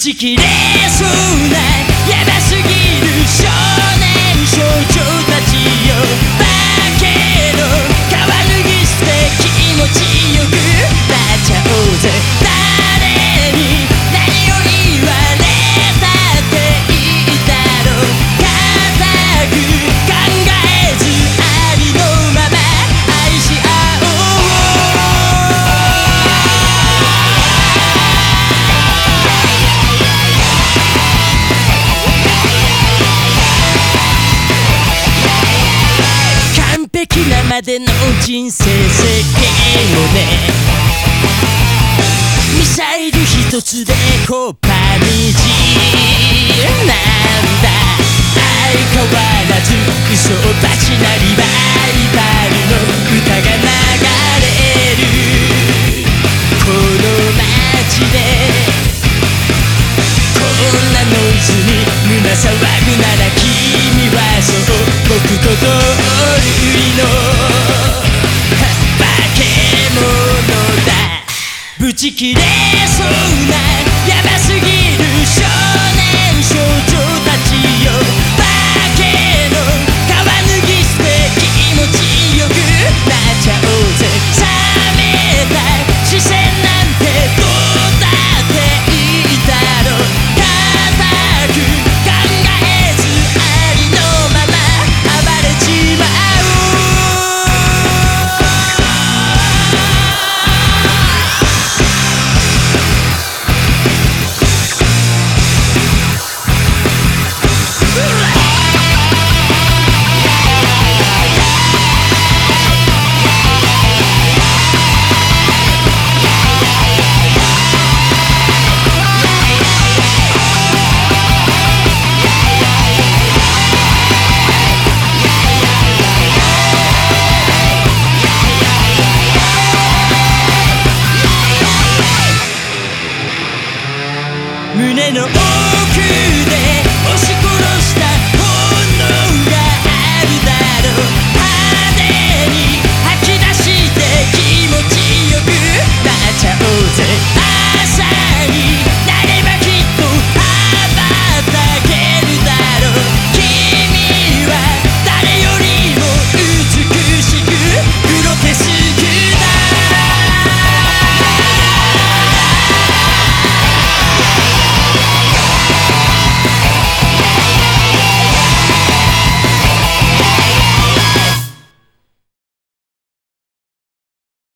ち切れそうなでの人生設計をね。ミサイル一つでコパみじ。ち切れそうな胸の奥で押し殺した